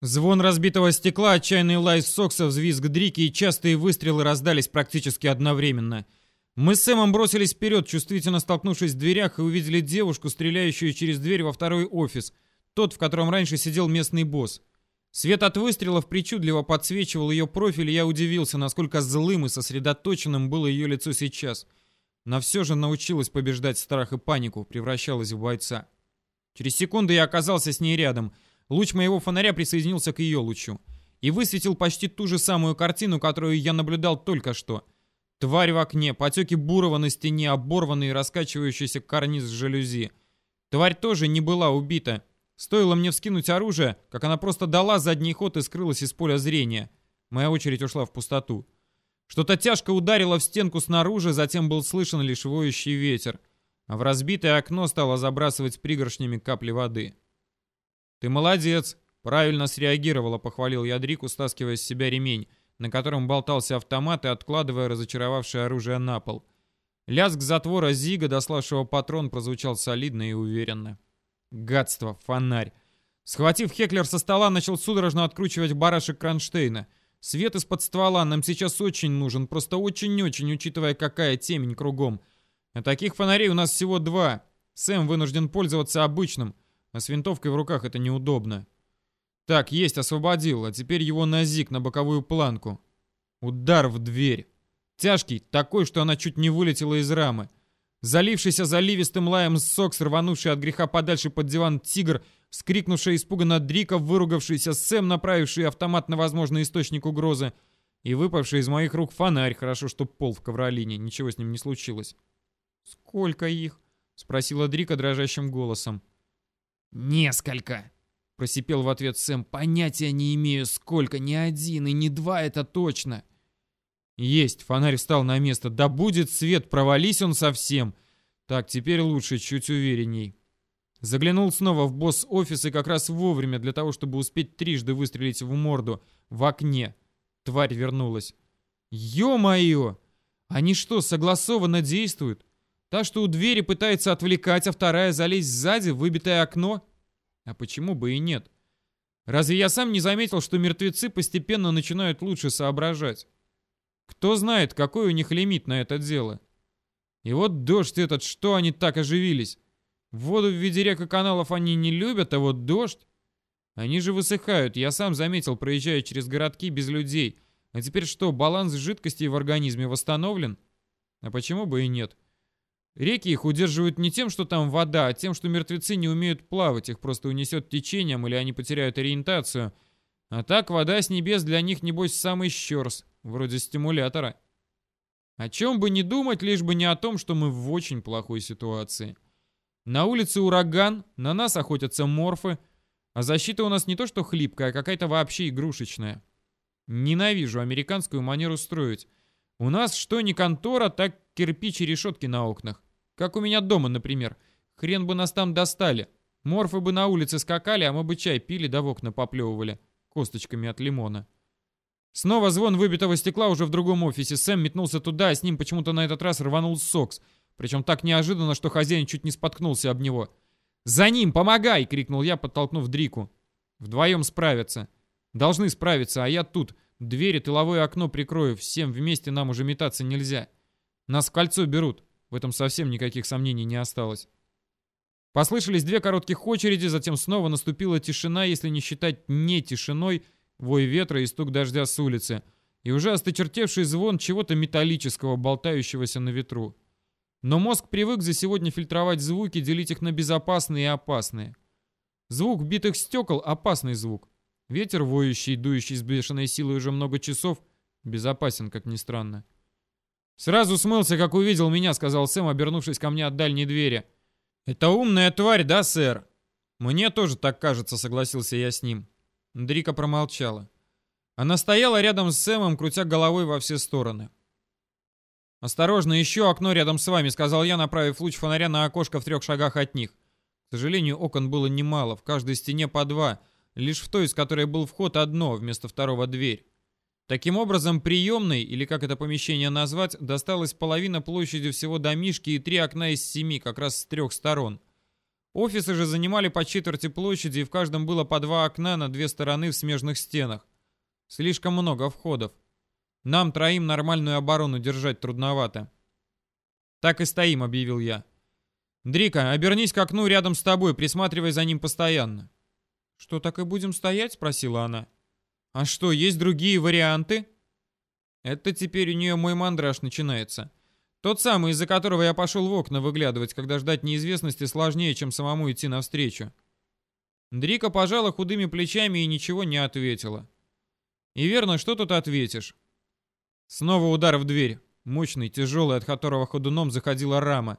Звон разбитого стекла, отчаянный лай Сокса, взвизг Дрики и частые выстрелы раздались практически одновременно. Мы с Сэмом бросились вперед, чувствительно столкнувшись в дверях, и увидели девушку, стреляющую через дверь во второй офис, тот, в котором раньше сидел местный босс. Свет от выстрелов причудливо подсвечивал ее профиль, и я удивился, насколько злым и сосредоточенным было ее лицо сейчас. Но все же научилась побеждать страх и панику, превращалась в бойца. Через секунду я оказался с ней рядом — Луч моего фонаря присоединился к ее лучу и высветил почти ту же самую картину, которую я наблюдал только что. Тварь в окне, потеки бурого на стене, оборванный и раскачивающийся карниз жалюзи. Тварь тоже не была убита. Стоило мне вскинуть оружие, как она просто дала задний ход и скрылась из поля зрения. Моя очередь ушла в пустоту. Что-то тяжко ударило в стенку снаружи, затем был слышен лишь воющий ветер. А в разбитое окно стало забрасывать пригоршнями капли воды. «Ты молодец!» Правильно среагировала, похвалил я Дрику, стаскивая с себя ремень, на котором болтался автомат и откладывая разочаровавшее оружие на пол. Лязг затвора Зига, дославшего патрон, прозвучал солидно и уверенно. Гадство, фонарь. Схватив Хеклер со стола, начал судорожно откручивать барашек кронштейна. Свет из-под ствола нам сейчас очень нужен, просто очень-очень, учитывая, какая темень кругом. А таких фонарей у нас всего два. Сэм вынужден пользоваться обычным — а с винтовкой в руках это неудобно. Так, есть, освободил, а теперь его на зиг, на боковую планку. Удар в дверь. Тяжкий, такой, что она чуть не вылетела из рамы. Залившийся заливистым лаем сокс, рванувший от греха подальше под диван тигр, скрикнувший испуганно Дрика, выругавшийся Сэм, направивший автомат на возможный источник угрозы, и выпавший из моих рук фонарь, хорошо, что пол в ковролине, ничего с ним не случилось. «Сколько их?» — спросила Дрика дрожащим голосом. «Несколько!» — просипел в ответ Сэм. «Понятия не имею, сколько, ни один и ни два, это точно!» «Есть!» — фонарь встал на место. «Да будет свет, провались он совсем!» «Так, теперь лучше, чуть уверенней». Заглянул снова в босс-офис и как раз вовремя для того, чтобы успеть трижды выстрелить в морду в окне. Тварь вернулась. «Ё-моё! Они что, согласованно действуют? Та, что у двери пытается отвлекать, а вторая залезть сзади, выбитое окно? А почему бы и нет? Разве я сам не заметил, что мертвецы постепенно начинают лучше соображать? Кто знает, какой у них лимит на это дело? И вот дождь этот, что они так оживились? Воду в виде рек и каналов они не любят, а вот дождь... Они же высыхают, я сам заметил, проезжая через городки без людей. А теперь что, баланс жидкостей в организме восстановлен? А почему бы и нет? — Реки их удерживают не тем, что там вода, а тем, что мертвецы не умеют плавать, их просто унесет течением или они потеряют ориентацию. А так вода с небес для них, небось, самый щерс, вроде стимулятора. О чем бы не думать, лишь бы не о том, что мы в очень плохой ситуации. На улице ураган, на нас охотятся морфы, а защита у нас не то что хлипкая, а какая-то вообще игрушечная. Ненавижу американскую манеру строить. У нас что не контора, так кирпичи решетки на окнах. Как у меня дома, например. Хрен бы нас там достали. Морфы бы на улице скакали, а мы бы чай пили да в окна поплевывали. Косточками от лимона. Снова звон выбитого стекла уже в другом офисе. Сэм метнулся туда, а с ним почему-то на этот раз рванул Сокс. Причем так неожиданно, что хозяин чуть не споткнулся об него. «За ним! Помогай!» — крикнул я, подтолкнув Дрику. «Вдвоем справятся. Должны справиться, а я тут. Двери, тыловое окно прикрою. Всем вместе нам уже метаться нельзя. Нас в кольцо берут. В этом совсем никаких сомнений не осталось. Послышались две коротких очереди, затем снова наступила тишина, если не считать не тишиной, вой ветра и стук дождя с улицы, и уже осточертевший звон чего-то металлического, болтающегося на ветру. Но мозг привык за сегодня фильтровать звуки, делить их на безопасные и опасные. Звук битых стекол — опасный звук. Ветер, воющий, дующий с бешеной силой уже много часов, безопасен, как ни странно. «Сразу смылся, как увидел меня», — сказал Сэм, обернувшись ко мне от дальней двери. «Это умная тварь, да, сэр?» «Мне тоже так кажется», — согласился я с ним. Дрика промолчала. Она стояла рядом с Сэмом, крутя головой во все стороны. «Осторожно, еще окно рядом с вами», — сказал я, направив луч фонаря на окошко в трех шагах от них. К сожалению, окон было немало, в каждой стене по два, лишь в той, из которой был вход, одно, вместо второго дверь. Таким образом, приемной, или как это помещение назвать, досталась половина площади всего домишки и три окна из семи, как раз с трех сторон. Офисы же занимали по четверти площади, и в каждом было по два окна на две стороны в смежных стенах. Слишком много входов. Нам троим нормальную оборону держать трудновато. «Так и стоим», — объявил я. «Дрика, обернись к окну рядом с тобой, присматривай за ним постоянно». «Что, так и будем стоять?» — спросила она. «А что, есть другие варианты?» Это теперь у нее мой мандраж начинается. Тот самый, из-за которого я пошел в окна выглядывать, когда ждать неизвестности сложнее, чем самому идти навстречу. Дрика пожала худыми плечами и ничего не ответила. И верно, что тут ответишь? Снова удар в дверь. Мощный, тяжелый, от которого ходуном заходила рама.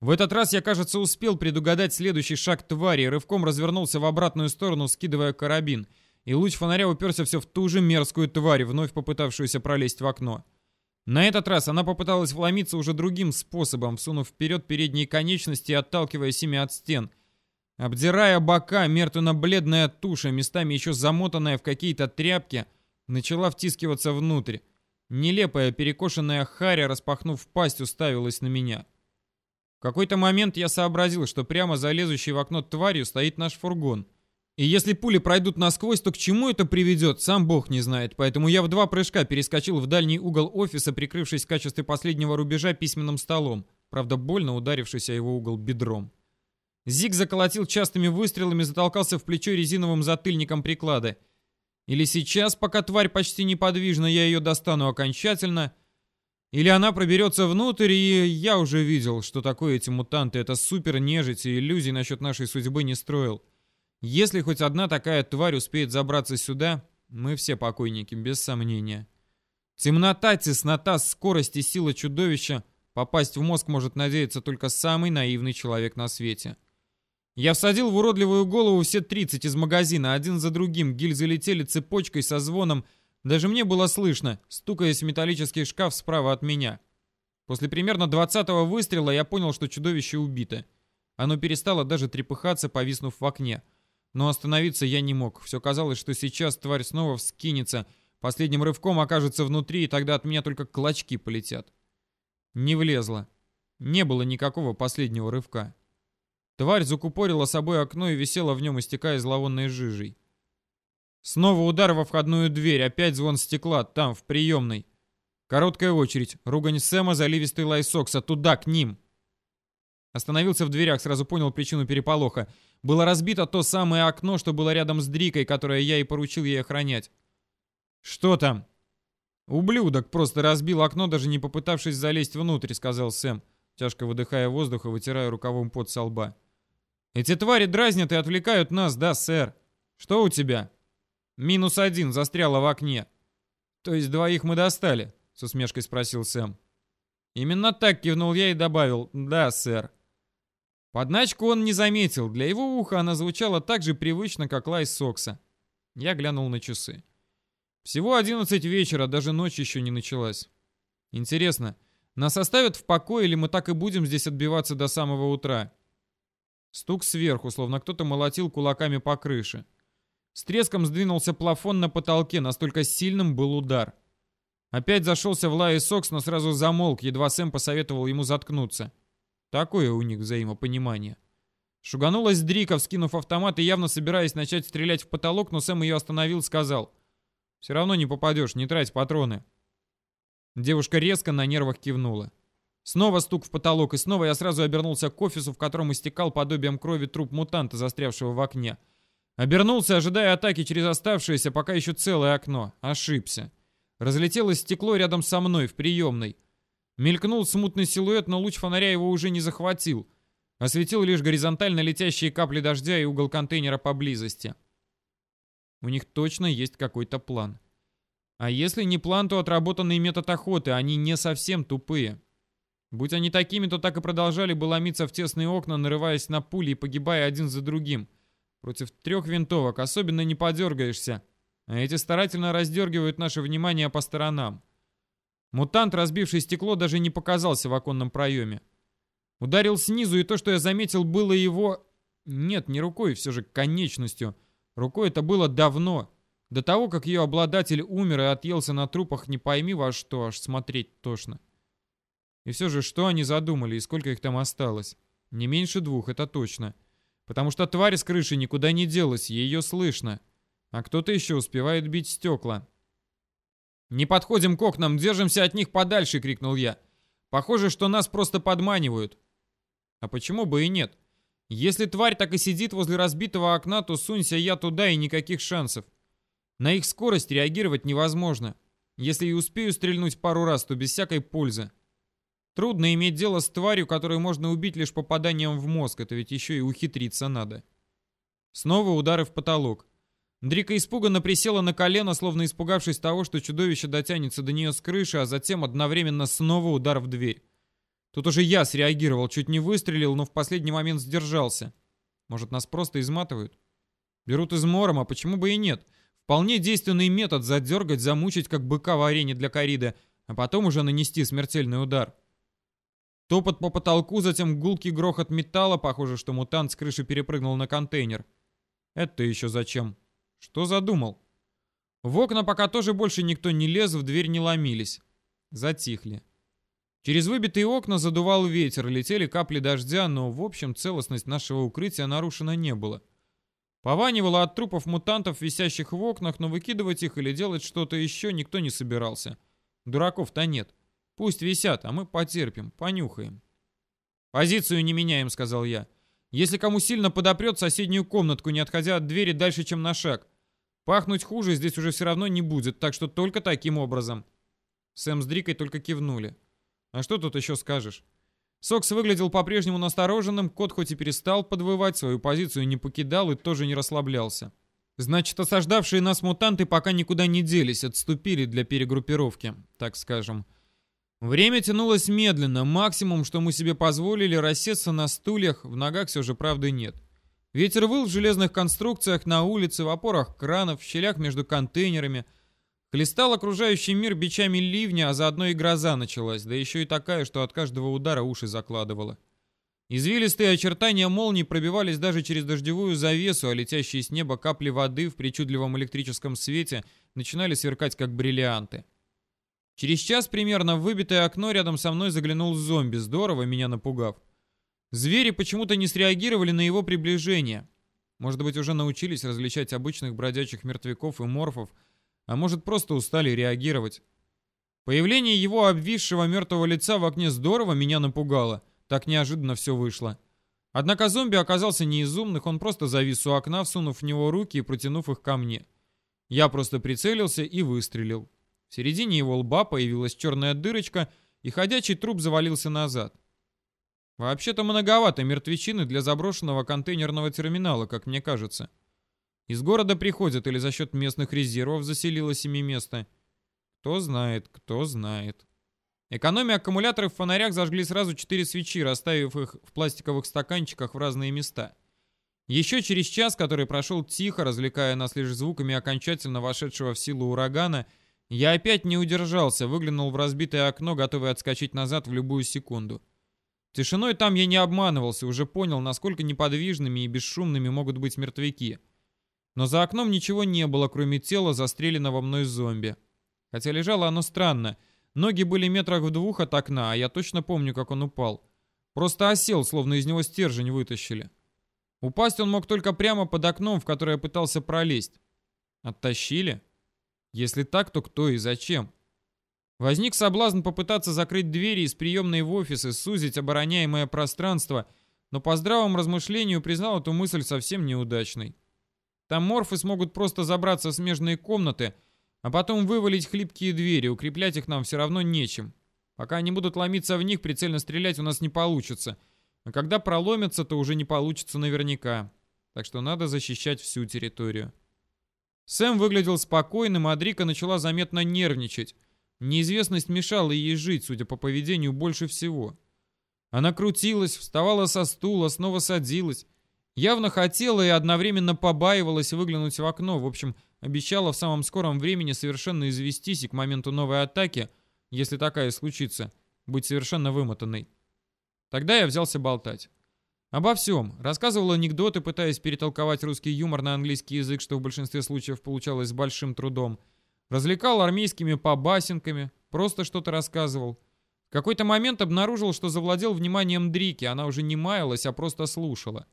В этот раз я, кажется, успел предугадать следующий шаг твари, рывком развернулся в обратную сторону, скидывая карабин, и луч фонаря уперся все в ту же мерзкую тварь, вновь попытавшуюся пролезть в окно. На этот раз она попыталась вломиться уже другим способом, всунув вперед передние конечности и отталкиваясь ими от стен. Обдирая бока, мертвенно-бледная туша, местами еще замотанная в какие-то тряпки, начала втискиваться внутрь. Нелепая перекошенная харя, распахнув пасть, уставилась на меня. В какой-то момент я сообразил, что прямо за лезущей в окно тварью стоит наш фургон. И если пули пройдут насквозь, то к чему это приведет, сам бог не знает. Поэтому я в два прыжка перескочил в дальний угол офиса, прикрывшись в качестве последнего рубежа письменным столом, правда больно ударившись о его угол бедром. Зиг заколотил частыми выстрелами, затолкался в плечо резиновым затыльником приклада. Или сейчас, пока тварь почти неподвижна, я ее достану окончательно, или она проберется внутрь, и я уже видел, что такое эти мутанты. Это супер нежить, и иллюзий насчет нашей судьбы не строил. Если хоть одна такая тварь успеет забраться сюда, мы все покойники, без сомнения. Темнота, теснота, скорость и сила чудовища попасть в мозг может надеяться только самый наивный человек на свете. Я всадил в уродливую голову все 30 из магазина, один за другим, гильзы летели цепочкой со звоном, даже мне было слышно, стукаясь в металлический шкаф справа от меня. После примерно 20-го выстрела я понял, что чудовище убито. Оно перестало даже трепыхаться, повиснув в окне. Но остановиться я не мог. Все казалось, что сейчас тварь снова вскинется, последним рывком окажется внутри, и тогда от меня только клочки полетят. Не влезло. Не было никакого последнего рывка. Тварь закупорила собой окно и висела в нем, истекая зловонной жижей. Снова удар во входную дверь, опять звон стекла, там, в приемной. Короткая очередь, ругань Сэма, заливистый лай Сокса, туда, к ним. Остановился в дверях, сразу понял причину переполоха. Было разбито то самое окно, что было рядом с Дрикой, которое я и поручил ей охранять. «Что там?» «Ублюдок просто разбил окно, даже не попытавшись залезть внутрь», — сказал Сэм, тяжко выдыхая воздух и вытирая рукавом пот со лба. «Эти твари дразнят и отвлекают нас, да, сэр? Что у тебя?» «Минус один, застряла в окне». «То есть двоих мы достали?» — с усмешкой спросил Сэм. «Именно так кивнул я и добавил, да, сэр». Подначку он не заметил, для его уха она звучала так же привычно, как лай Сокса. Я глянул на часы. Всего 11 вечера, даже ночь еще не началась. Интересно, нас оставят в покое или мы так и будем здесь отбиваться до самого утра? Стук сверху, словно кто-то молотил кулаками по крыше. С треском сдвинулся плафон на потолке, настолько сильным был удар. Опять зашелся в лае Сокс, но сразу замолк, едва Сэм посоветовал ему заткнуться. Такое у них взаимопонимание. Шуганулась Дрика, вскинув автомат и явно собираясь начать стрелять в потолок, но Сэм ее остановил, сказал. «Все равно не попадешь, не трать патроны». Девушка резко на нервах кивнула. Снова стук в потолок, и снова я сразу обернулся к офису, в котором истекал подобием крови труп мутанта, застрявшего в окне. Обернулся, ожидая атаки через оставшееся, пока еще целое окно. Ошибся. Разлетелось стекло рядом со мной, в приемной. Мелькнул смутный силуэт, но луч фонаря его уже не захватил. Осветил лишь горизонтально летящие капли дождя и угол контейнера поблизости. У них точно есть какой-то план. А если не план, то отработанный метод охоты, они не совсем тупые. Будь они такими, то так и продолжали бы ломиться в тесные окна, нарываясь на пули и погибая один за другим. Против трех винтовок особенно не подергаешься. А эти старательно раздергивают наше внимание по сторонам. Мутант, разбивший стекло, даже не показался в оконном проеме. Ударил снизу, и то, что я заметил, было его... Нет, не рукой, все же конечностью. Рукой это было давно. До того, как ее обладатель умер и отъелся на трупах, не пойми во что, аж смотреть тошно. И все же, что они задумали и сколько их там осталось? Не меньше двух, это точно. Потому что тварь с крыши никуда не делась, ее слышно. А кто-то еще успевает бить стекла. «Не подходим к окнам, держимся от них подальше!» — крикнул я. «Похоже, что нас просто подманивают». А почему бы и нет? Если тварь так и сидит возле разбитого окна, то сунься я туда и никаких шансов. На их скорость реагировать невозможно. Если и успею стрельнуть пару раз, то без всякой пользы. Трудно иметь дело с тварью, которую можно убить лишь попаданием в мозг, это ведь еще и ухитриться надо. Снова удары в потолок. Дрика испуганно присела на колено, словно испугавшись того, что чудовище дотянется до нее с крыши, а затем одновременно снова удар в дверь. Тут уже я среагировал, чуть не выстрелил, но в последний момент сдержался. Может, нас просто изматывают? Берут измором, а почему бы и нет? Вполне действенный метод задергать, замучить, как быка в арене для кориды, а потом уже нанести смертельный удар. Топот по потолку, затем гулкий грохот металла, похоже, что мутант с крыши перепрыгнул на контейнер. Это еще зачем? Что задумал? В окна пока тоже больше никто не лез, в дверь не ломились. Затихли. Через выбитые окна задувал ветер, летели капли дождя, но в общем целостность нашего укрытия нарушена не было. Пованивало от трупов мутантов, висящих в окнах, но выкидывать их или делать что-то еще никто не собирался. Дураков-то нет. Пусть висят, а мы потерпим, понюхаем. «Позицию не меняем», — сказал я. «Если кому сильно подопрет соседнюю комнатку, не отходя от двери дальше, чем на шаг. Пахнуть хуже здесь уже все равно не будет, так что только таким образом». Сэм с Дрикой только кивнули. «А что тут еще скажешь?» Сокс выглядел по-прежнему настороженным, кот хоть и перестал подвывать, свою позицию не покидал и тоже не расслаблялся. Значит, осаждавшие нас мутанты пока никуда не делись, отступили для перегруппировки, так скажем. Время тянулось медленно, максимум, что мы себе позволили, рассеться на стульях, в ногах все же правды нет. Ветер выл в железных конструкциях на улице, в опорах кранов, в щелях между контейнерами. Хлестал окружающий мир бичами ливня, а заодно и гроза началась, да еще и такая, что от каждого удара уши закладывало. Извилистые очертания молний пробивались даже через дождевую завесу, а летящие с неба капли воды в причудливом электрическом свете начинали сверкать как бриллианты. Через час примерно в выбитое окно рядом со мной заглянул зомби, здорово меня напугав. Звери почему-то не среагировали на его приближение. Может быть, уже научились различать обычных бродячих мертвяков и морфов, а может, просто устали реагировать. Появление его обвисшего мертвого лица в окне здорово меня напугало. Так неожиданно все вышло. Однако зомби оказался не из умных, он просто завис у окна, всунув в него руки и протянув их ко мне. Я просто прицелился и выстрелил. В середине его лба появилась черная дырочка, и ходячий труп завалился назад. Вообще-то многовато мертвечины для заброшенного контейнерного терминала, как мне кажется. Из города приходят или за счет местных резервов заселилось ими место. Кто знает, кто знает. Экономия аккумуляторов в фонарях зажгли сразу четыре свечи, расставив их в пластиковых стаканчиках в разные места. Еще через час, который прошел тихо, развлекая нас лишь звуками окончательно вошедшего в силу урагана, я опять не удержался, выглянул в разбитое окно, готовый отскочить назад в любую секунду. Тишиной там я не обманывался, уже понял, насколько неподвижными и бесшумными могут быть мертвяки. Но за окном ничего не было, кроме тела застреленного мной зомби. Хотя лежало оно странно. Ноги были метрах в двух от окна, а я точно помню, как он упал. Просто осел, словно из него стержень вытащили. Упасть он мог только прямо под окном, в которое пытался пролезть. Оттащили? Если так, то кто и зачем? Возник соблазн попытаться закрыть двери из приемной в офис и сузить обороняемое пространство, но по здравому размышлению признал эту мысль совсем неудачной. Там морфы смогут просто забраться в смежные комнаты, а потом вывалить хлипкие двери, укреплять их нам все равно нечем. Пока они будут ломиться в них, прицельно стрелять у нас не получится. А когда проломятся, то уже не получится наверняка. Так что надо защищать всю территорию. Сэм выглядел спокойным, а Дрика начала заметно нервничать. Неизвестность мешала ей жить, судя по поведению, больше всего. Она крутилась, вставала со стула, снова садилась. Явно хотела и одновременно побаивалась выглянуть в окно. В общем, обещала в самом скором времени совершенно известись и к моменту новой атаки, если такая случится, быть совершенно вымотанной. Тогда я взялся болтать. Обо всем. Рассказывал анекдоты, пытаясь перетолковать русский юмор на английский язык, что в большинстве случаев получалось с большим трудом. Развлекал армейскими побасенками, просто что-то рассказывал. В какой-то момент обнаружил, что завладел вниманием Дрики, она уже не маялась, а просто слушала.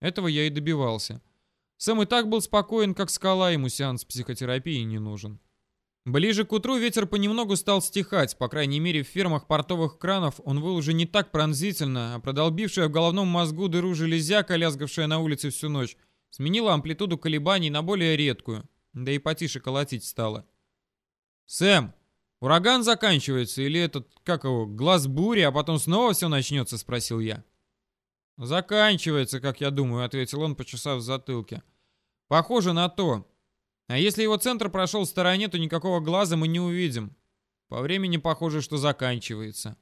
Этого я и добивался. Сэм и так был спокоен, как скала, ему сеанс психотерапии не нужен. Ближе к утру ветер понемногу стал стихать, по крайней мере в фермах портовых кранов он был уже не так пронзительно, а продолбившая в головном мозгу дыру железяка, лязгавшая на улице всю ночь, сменила амплитуду колебаний на более редкую, да и потише колотить стало. «Сэм, ураган заканчивается или этот, как его, глаз бури, а потом снова все начнется?» — спросил я. «Заканчивается, как я думаю», — ответил он, почесав в затылке. «Похоже на то. А если его центр прошел в стороне, то никакого глаза мы не увидим. По времени похоже, что заканчивается.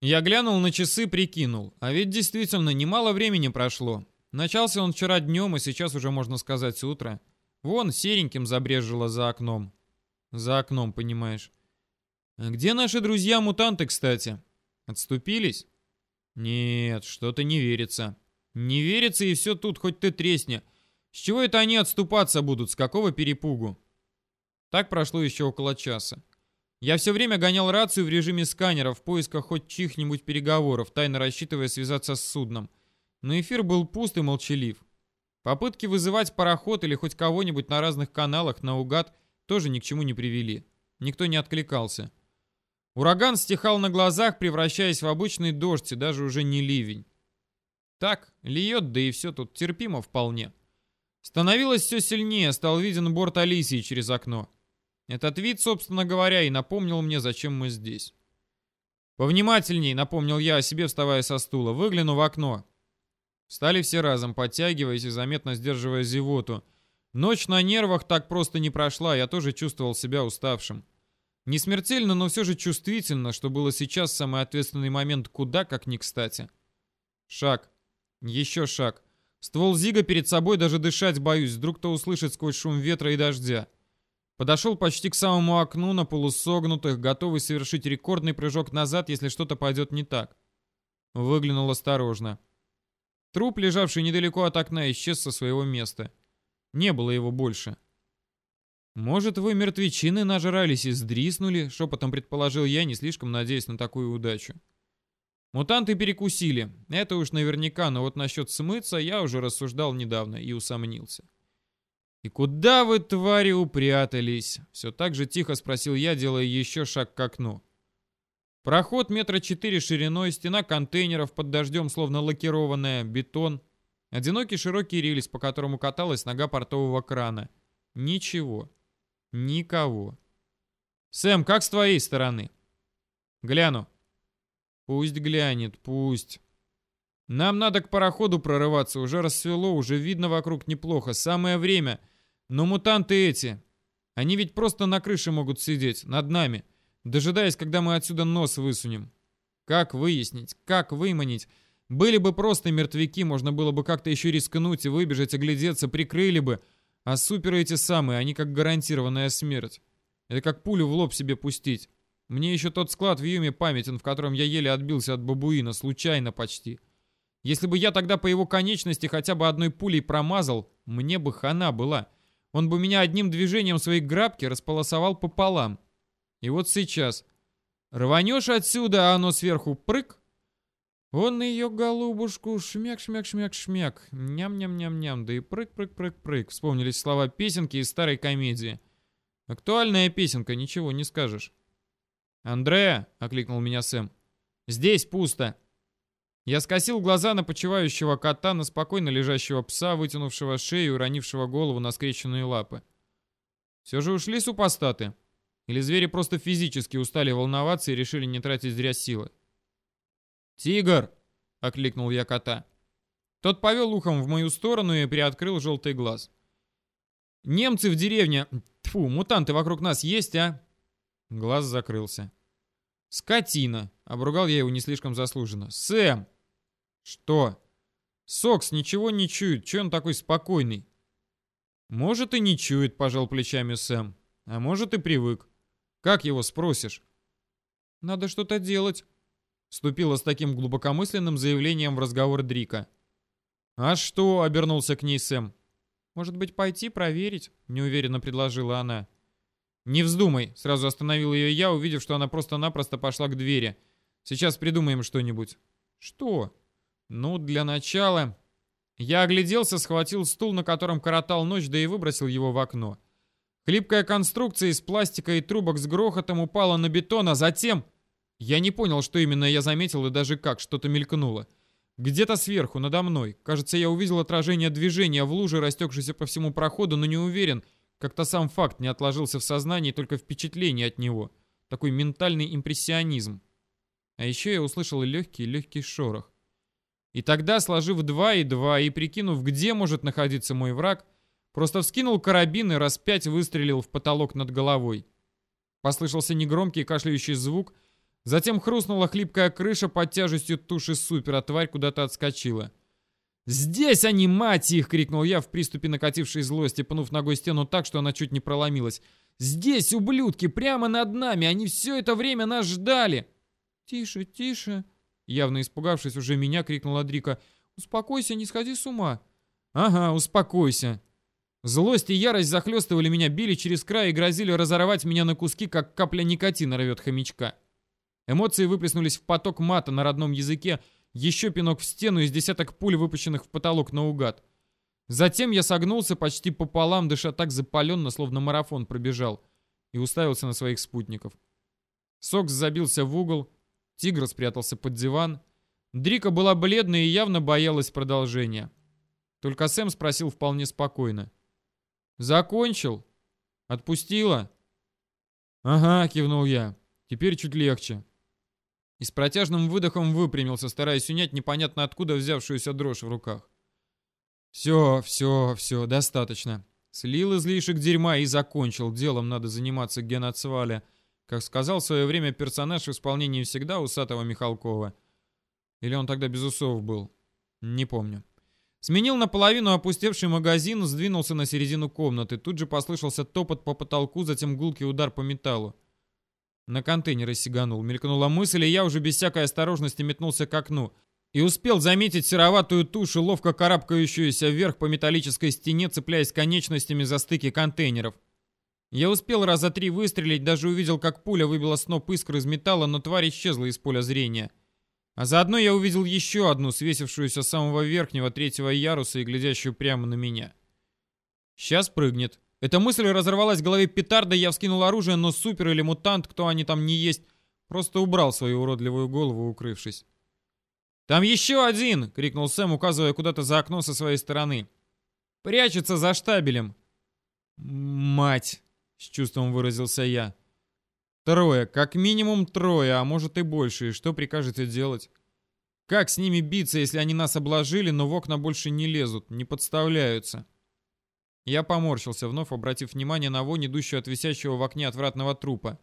Я глянул на часы, прикинул. А ведь действительно немало времени прошло. Начался он вчера днем, и сейчас уже можно сказать утро. Вон сереньким забрежило за окном. За окном, понимаешь. А где наши друзья-мутанты, кстати? Отступились? Нет, что-то не верится. Не верится, и все тут, хоть ты тресни. С чего это они отступаться будут? С какого перепугу? Так прошло еще около часа. Я все время гонял рацию в режиме сканера в поисках хоть чьих-нибудь переговоров, тайно рассчитывая связаться с судном. Но эфир был пуст и молчалив. Попытки вызывать пароход или хоть кого-нибудь на разных каналах наугад тоже ни к чему не привели. Никто не откликался. Ураган стихал на глазах, превращаясь в обычный дождь и даже уже не ливень. Так, льет, да и все тут терпимо вполне. Становилось все сильнее, стал виден борт Алисии через окно. Этот вид, собственно говоря, и напомнил мне, зачем мы здесь. «Повнимательней», — напомнил я о себе, вставая со стула. «Выгляну в окно». Встали все разом, подтягиваясь и заметно сдерживая зевоту. Ночь на нервах так просто не прошла, я тоже чувствовал себя уставшим. Не смертельно, но все же чувствительно, что было сейчас самый ответственный момент куда как не кстати. Шаг. Еще шаг. Ствол Зига перед собой даже дышать боюсь, вдруг кто услышит сквозь шум ветра и дождя. Подошел почти к самому окну на полусогнутых, готовый совершить рекордный прыжок назад, если что-то пойдет не так. Выглянул осторожно. Труп, лежавший недалеко от окна, исчез со своего места. Не было его больше. «Может, вы мертвечины нажрались и сдриснули?» — шепотом предположил я, не слишком надеясь на такую удачу. Мутанты перекусили. Это уж наверняка, но вот насчет смыться я уже рассуждал недавно и усомнился. «И куда вы, твари, упрятались?» Все так же тихо спросил я, делая еще шаг к окну. Проход метра четыре шириной, стена контейнеров под дождем, словно лакированная, бетон. Одинокий широкий рельс, по которому каталась нога портового крана. Ничего. Никого. «Сэм, как с твоей стороны?» «Гляну», Пусть глянет, пусть. Нам надо к пароходу прорываться, уже рассвело, уже видно вокруг неплохо, самое время. Но мутанты эти, они ведь просто на крыше могут сидеть, над нами, дожидаясь, когда мы отсюда нос высунем. Как выяснить, как выманить? Были бы просто мертвяки, можно было бы как-то еще рискнуть и выбежать, оглядеться, прикрыли бы. А суперы эти самые, они как гарантированная смерть. Это как пулю в лоб себе пустить. Мне еще тот склад в Юме памятен, в котором я еле отбился от бабуина, случайно почти. Если бы я тогда по его конечности хотя бы одной пулей промазал, мне бы хана была. Он бы меня одним движением своей грабки располосовал пополам. И вот сейчас. Рванешь отсюда, а оно сверху прыг. Он ее голубушку шмяк-шмяк-шмяк-шмяк. Ням-ням-ням-ням. Да и прыг-прыг-прыг-прыг. Вспомнились слова песенки из старой комедии. Актуальная песенка, ничего не скажешь. «Андреа!» — окликнул меня Сэм. «Здесь пусто!» Я скосил глаза на почивающего кота, на спокойно лежащего пса, вытянувшего шею и уронившего голову на скрещенные лапы. Все же ушли супостаты? Или звери просто физически устали волноваться и решили не тратить зря силы? «Тигр!» — окликнул я кота. Тот повел ухом в мою сторону и приоткрыл желтый глаз. «Немцы в деревне... Тьфу, мутанты вокруг нас есть, а?» Глаз закрылся. «Скотина!» — обругал я его не слишком заслуженно. «Сэм!» «Что?» «Сокс ничего не чует. Че он такой спокойный?» «Может, и не чует», — пожал плечами Сэм. «А может, и привык. Как его спросишь?» «Надо что-то делать», — вступила с таким глубокомысленным заявлением в разговор Дрика. «А что?» — обернулся к ней Сэм. «Может быть, пойти проверить?» — неуверенно предложила она. «Не вздумай!» — сразу остановил ее я, увидев, что она просто-напросто пошла к двери. «Сейчас придумаем что-нибудь». «Что?» «Ну, для начала...» Я огляделся, схватил стул, на котором коротал ночь, да и выбросил его в окно. Хлипкая конструкция из пластика и трубок с грохотом упала на бетон, а затем... Я не понял, что именно я заметил и даже как, что-то мелькнуло. Где-то сверху, надо мной. Кажется, я увидел отражение движения в луже, растекшейся по всему проходу, но не уверен. Как-то сам факт не отложился в сознании, только впечатление от него. Такой ментальный импрессионизм. А еще я услышал легкий-легкий шорох. И тогда, сложив два и два и прикинув, где может находиться мой враг, просто вскинул карабин и раз пять выстрелил в потолок над головой. Послышался негромкий кашляющий звук — Затем хрустнула хлипкая крыша под тяжестью туши супера, тварь куда-то отскочила. «Здесь они, мать их!» — крикнул я в приступе накатившей злости, пнув ногой стену так, что она чуть не проломилась. «Здесь, ублюдки, прямо над нами! Они все это время нас ждали!» «Тише, тише!» Явно испугавшись уже меня, крикнула Дрика. «Успокойся, не сходи с ума!» «Ага, успокойся!» Злость и ярость захлестывали меня, били через край и грозили разорвать меня на куски, как капля никотина рвет хомячка. Эмоции выплеснулись в поток мата на родном языке, еще пинок в стену из десяток пуль, выпущенных в потолок наугад. Затем я согнулся почти пополам, дыша так запаленно, словно марафон пробежал, и уставился на своих спутников. Сокс забился в угол, Тигр спрятался под диван. Дрика была бледной и явно боялась продолжения. Только Сэм спросил вполне спокойно. «Закончил? Отпустила?» «Ага», — кивнул я. «Теперь чуть легче. И с протяжным выдохом выпрямился, стараясь унять непонятно откуда взявшуюся дрожь в руках. «Все, все, все, достаточно. Слил излишек дерьма и закончил. Делом надо заниматься геноцваля», как сказал в свое время персонаж в исполнении всегда усатого Михалкова. Или он тогда без усов был? Не помню. Сменил наполовину опустевший магазин, сдвинулся на середину комнаты. Тут же послышался топот по потолку, затем гулкий удар по металлу. На контейнеры сиганул. Мелькнула мысль, и я уже без всякой осторожности метнулся к окну. И успел заметить сероватую тушу, ловко карабкающуюся вверх по металлической стене, цепляясь конечностями за стыки контейнеров. Я успел раза три выстрелить, даже увидел, как пуля выбила сноп искр из металла, но тварь исчезла из поля зрения. А заодно я увидел еще одну, свесившуюся с самого верхнего третьего яруса и глядящую прямо на меня. Сейчас прыгнет. Эта мысль разорвалась в голове петарда, я вскинул оружие, но супер или мутант, кто они там не есть, просто убрал свою уродливую голову, укрывшись. «Там еще один!» — крикнул Сэм, указывая куда-то за окно со своей стороны. «Прячется за штабелем!» «Мать!» — с чувством выразился я. «Трое, как минимум трое, а может и больше, и что прикажете делать?» Как с ними биться, если они нас обложили, но в окна больше не лезут, не подставляются? Я поморщился, вновь обратив внимание на вонь, идущую от висящего в окне отвратного трупа.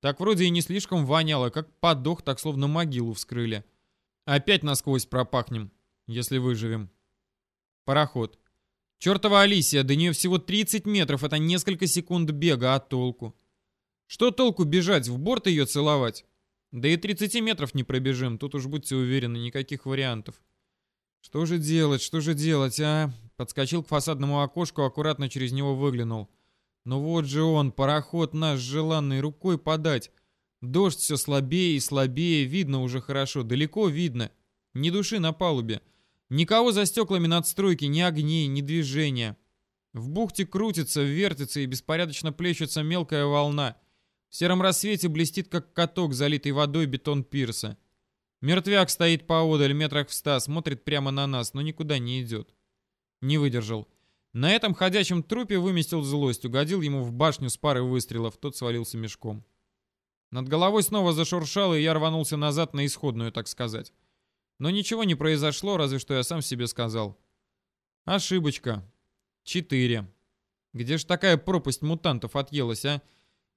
Так вроде и не слишком воняло, как подох, так словно могилу вскрыли. Опять насквозь пропахнем, если выживем. Пароход. Чертова Алисия, до нее всего 30 метров, это несколько секунд бега, а толку? Что толку бежать, в борт ее целовать? Да и 30 метров не пробежим, тут уж будьте уверены, никаких вариантов. Что же делать, что же делать, а? Подскочил к фасадному окошку, аккуратно через него выглянул. Ну вот же он, пароход наш желанный, рукой подать. Дождь все слабее и слабее, видно уже хорошо, далеко видно. Ни души на палубе. Никого за стеклами надстройки, ни огней, ни движения. В бухте крутится, вертится и беспорядочно плещется мелкая волна. В сером рассвете блестит, как каток, залитый водой бетон пирса. Мертвяк стоит поодаль, метрах в ста, смотрит прямо на нас, но никуда не идет. Не выдержал. На этом ходячем трупе выместил злость, угодил ему в башню с парой выстрелов, тот свалился мешком. Над головой снова зашуршало, и я рванулся назад на исходную, так сказать. Но ничего не произошло, разве что я сам себе сказал. Ошибочка. Четыре. Где ж такая пропасть мутантов отъелась, а?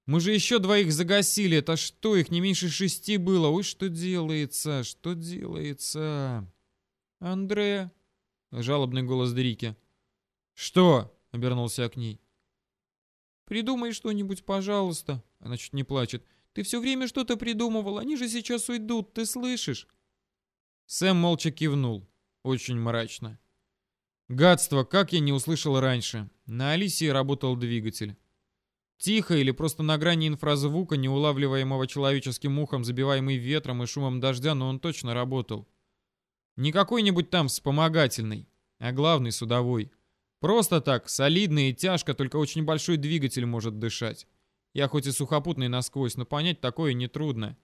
Мы же еще двоих загасили. Это что, их не меньше шести было? Ой, что делается? Что делается? Андре? Жалобный голос Дрики. Что? Обернулся я к ней. Придумай что-нибудь, пожалуйста. Она чуть не плачет. Ты все время что-то придумывал. Они же сейчас уйдут, ты слышишь? Сэм молча кивнул. Очень мрачно. Гадство, как я не услышал раньше. На Алисии работал двигатель. Тихо или просто на грани инфразвука, неулавливаемого человеческим ухом, забиваемый ветром и шумом дождя, но он точно работал. Не какой-нибудь там вспомогательный. а главный судовой. Просто так, солидно и тяжко, только очень большой двигатель может дышать. Я хоть и сухопутный насквозь, но понять такое нетрудно.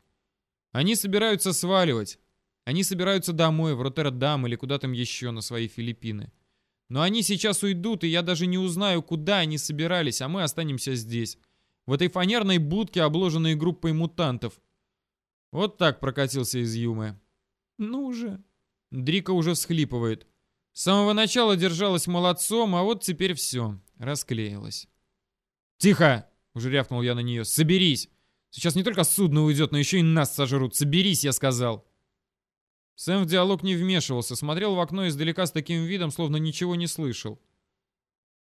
Они собираются сваливать. Они собираются домой, в Роттердам или куда там еще, на свои Филиппины. Но они сейчас уйдут, и я даже не узнаю, куда они собирались, а мы останемся здесь. В этой фанерной будке, обложенной группой мутантов. Вот так прокатился из Юмы. Ну же. Дрика уже всхлипывает. С самого начала держалась молодцом, а вот теперь все. Расклеилась. «Тихо!» — уже рявкнул я на нее. «Соберись! Сейчас не только судно уйдет, но еще и нас сожрут. Соберись, я сказал!» Сэм в диалог не вмешивался, смотрел в окно издалека с таким видом, словно ничего не слышал.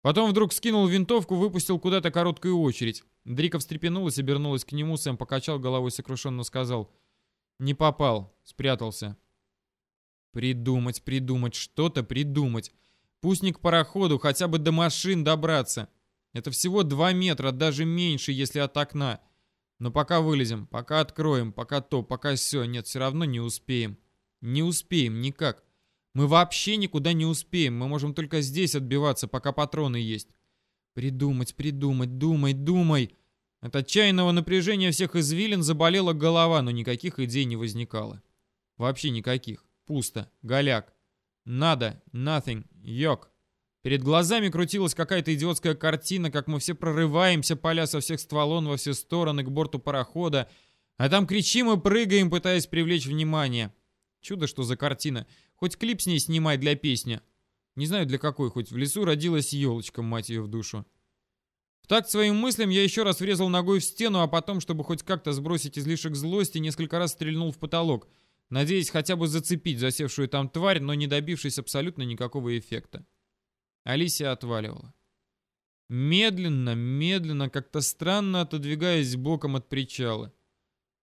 Потом вдруг скинул винтовку, выпустил куда-то короткую очередь. Дрика встрепенулась, обернулась к нему, Сэм покачал головой сокрушенно сказал. «Не попал, спрятался». Придумать, придумать, что-то придумать. Пусть не к пароходу, хотя бы до машин добраться. Это всего два метра, даже меньше, если от окна. Но пока вылезем, пока откроем, пока то, пока все, нет, все равно не успеем. Не успеем никак. Мы вообще никуда не успеем, мы можем только здесь отбиваться, пока патроны есть. Придумать, придумать, думай, думай. От отчаянного напряжения всех извилин заболела голова, но никаких идей не возникало. Вообще никаких. Пусто. Голяк. Надо. Nothing. Йок. Перед глазами крутилась какая-то идиотская картина, как мы все прорываемся, поля со всех стволон во все стороны к борту парохода, а там кричим и прыгаем, пытаясь привлечь внимание. Чудо, что за картина. Хоть клип с ней снимай для песни. Не знаю для какой, хоть в лесу родилась елочка, мать ее в душу. В такт своим мыслям я еще раз врезал ногой в стену, а потом, чтобы хоть как-то сбросить излишек злости, несколько раз стрельнул в потолок — надеясь хотя бы зацепить засевшую там тварь, но не добившись абсолютно никакого эффекта. Алисия отваливала. Медленно, медленно, как-то странно отодвигаясь боком от причала.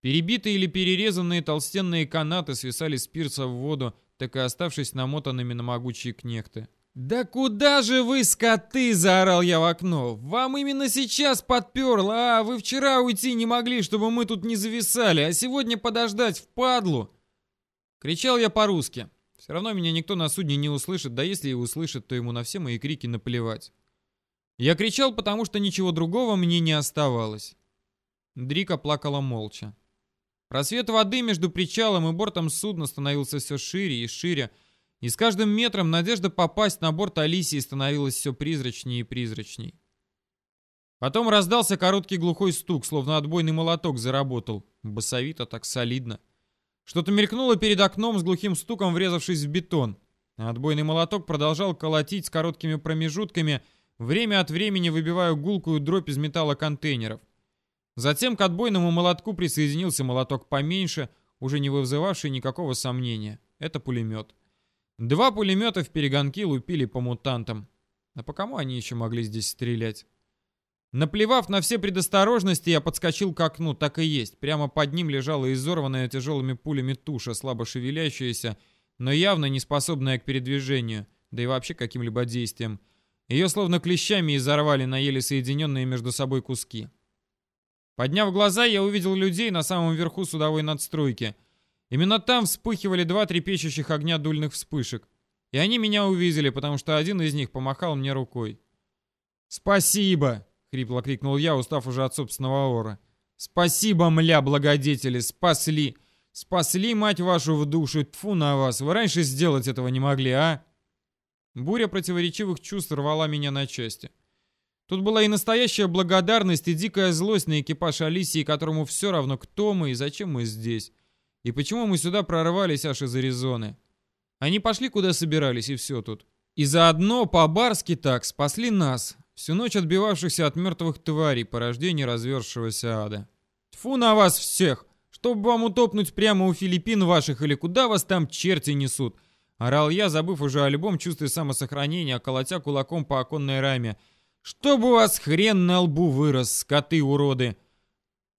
Перебитые или перерезанные толстенные канаты свисали с пирса в воду, так и оставшись намотанными на могучие кнехты. «Да куда же вы, скоты!» — заорал я в окно. «Вам именно сейчас подперло, а вы вчера уйти не могли, чтобы мы тут не зависали, а сегодня подождать впадлу!» Кричал я по-русски. Все равно меня никто на судне не услышит, да если и услышит, то ему на все мои крики наплевать. Я кричал, потому что ничего другого мне не оставалось. Дрика плакала молча. Просвет воды между причалом и бортом судна становился все шире и шире, и с каждым метром надежда попасть на борт Алисии становилась все призрачнее и призрачней. Потом раздался короткий глухой стук, словно отбойный молоток заработал. Басовито, так солидно. Что-то мелькнуло перед окном с глухим стуком, врезавшись в бетон. отбойный молоток продолжал колотить с короткими промежутками, время от времени выбивая гулкую дробь из металла контейнеров. Затем к отбойному молотку присоединился молоток поменьше, уже не вызывавший никакого сомнения. Это пулемет. Два пулемета в перегонки лупили по мутантам. А по кому они еще могли здесь стрелять? Наплевав на все предосторожности, я подскочил к окну, так и есть. Прямо под ним лежала изорванная тяжелыми пулями туша, слабо шевелящаяся, но явно не способная к передвижению, да и вообще каким-либо действием. Ее словно клещами изорвали на еле соединенные между собой куски. Подняв глаза, я увидел людей на самом верху судовой надстройки. Именно там вспыхивали два трепещущих огня дульных вспышек. И они меня увидели, потому что один из них помахал мне рукой. «Спасибо!» Хрипло крикнул я, устав уже от собственного ора. «Спасибо, мля, благодетели, спасли! Спасли, мать вашу, в душу! Тфу на вас! Вы раньше сделать этого не могли, а?» Буря противоречивых чувств рвала меня на части. Тут была и настоящая благодарность, и дикая злость на экипаж Алисии, которому все равно, кто мы и зачем мы здесь. И почему мы сюда прорвались аж из Аризоны. Они пошли куда собирались, и все тут. И заодно по-барски так спасли нас, всю ночь отбивавшихся от мертвых тварей, порождений развершегося ада. Тфу на вас всех! Чтобы вам утопнуть прямо у Филиппин ваших или куда вас там черти несут!» Орал я, забыв уже о любом чувстве самосохранения, колотя кулаком по оконной раме. «Чтобы у вас хрен на лбу вырос, скоты уроды!»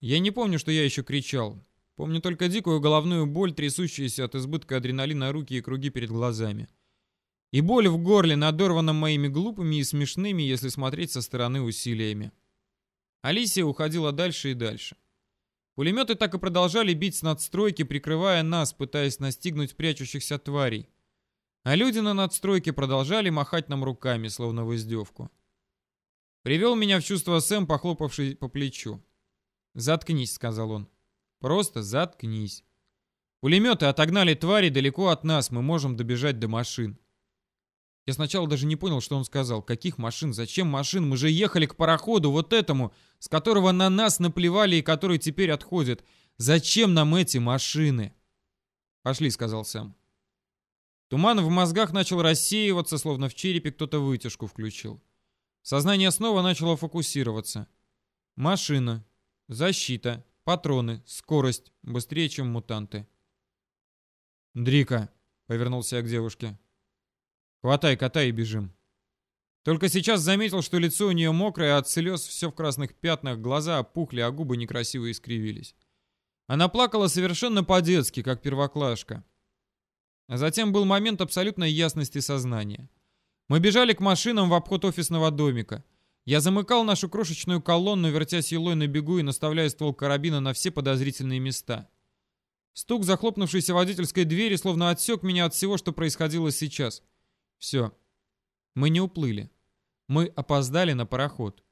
Я не помню, что я еще кричал. Помню только дикую головную боль, трясущуюся от избытка адреналина руки и круги перед глазами. И боль в горле, надорванном моими глупыми и смешными, если смотреть со стороны усилиями. Алисия уходила дальше и дальше. Пулеметы так и продолжали бить с надстройки, прикрывая нас, пытаясь настигнуть прячущихся тварей. А люди на надстройке продолжали махать нам руками, словно в издевку. Привел меня в чувство Сэм, похлопавший по плечу. «Заткнись», — сказал он. «Просто заткнись. Пулеметы отогнали твари далеко от нас, мы можем добежать до машин». Я сначала даже не понял, что он сказал. Каких машин? Зачем машин? Мы же ехали к пароходу, вот этому, с которого на нас наплевали и который теперь отходит. Зачем нам эти машины? «Пошли», — сказал Сэм. Туман в мозгах начал рассеиваться, словно в черепе кто-то вытяжку включил. Сознание снова начало фокусироваться. Машина, защита, патроны, скорость, быстрее, чем мутанты. «Дрика», — повернулся я к девушке. «Хватай кота и бежим». Только сейчас заметил, что лицо у нее мокрое, а от слез все в красных пятнах, глаза опухли, а губы некрасиво искривились. Она плакала совершенно по-детски, как первоклашка. А затем был момент абсолютной ясности сознания. Мы бежали к машинам в обход офисного домика. Я замыкал нашу крошечную колонну, вертя силой на бегу и наставляя ствол карабина на все подозрительные места. Стук захлопнувшейся водительской двери словно отсек меня от всего, что происходило сейчас. Все. Мы не уплыли. Мы опоздали на пароход.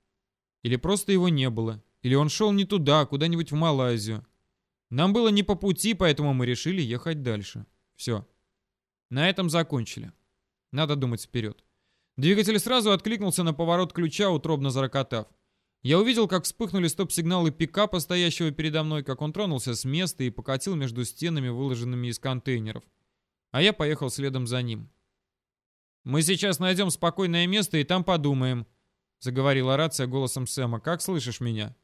Или просто его не было. Или он шел не туда, куда-нибудь в Малайзию. Нам было не по пути, поэтому мы решили ехать дальше. Все. На этом закончили. Надо думать вперед. Двигатель сразу откликнулся на поворот ключа, утробно зарокотав. Я увидел, как вспыхнули стоп-сигналы пикапа, стоящего передо мной, как он тронулся с места и покатил между стенами, выложенными из контейнеров. А я поехал следом за ним. «Мы сейчас найдем спокойное место и там подумаем», — заговорила рация голосом Сэма. «Как слышишь меня?»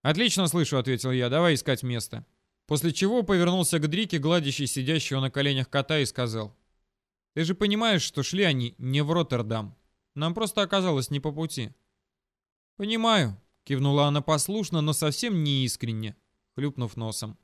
«Отлично слышу», — ответил я. «Давай искать место». После чего повернулся к Дрике, гладящей сидящего на коленях кота, и сказал. Ты же понимаешь, что шли они не в Роттердам. Нам просто оказалось не по пути. Понимаю, кивнула она послушно, но совсем не искренне, хлюпнув носом.